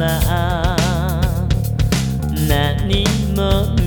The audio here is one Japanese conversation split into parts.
な。何も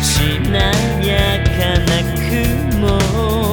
しなやかな雲。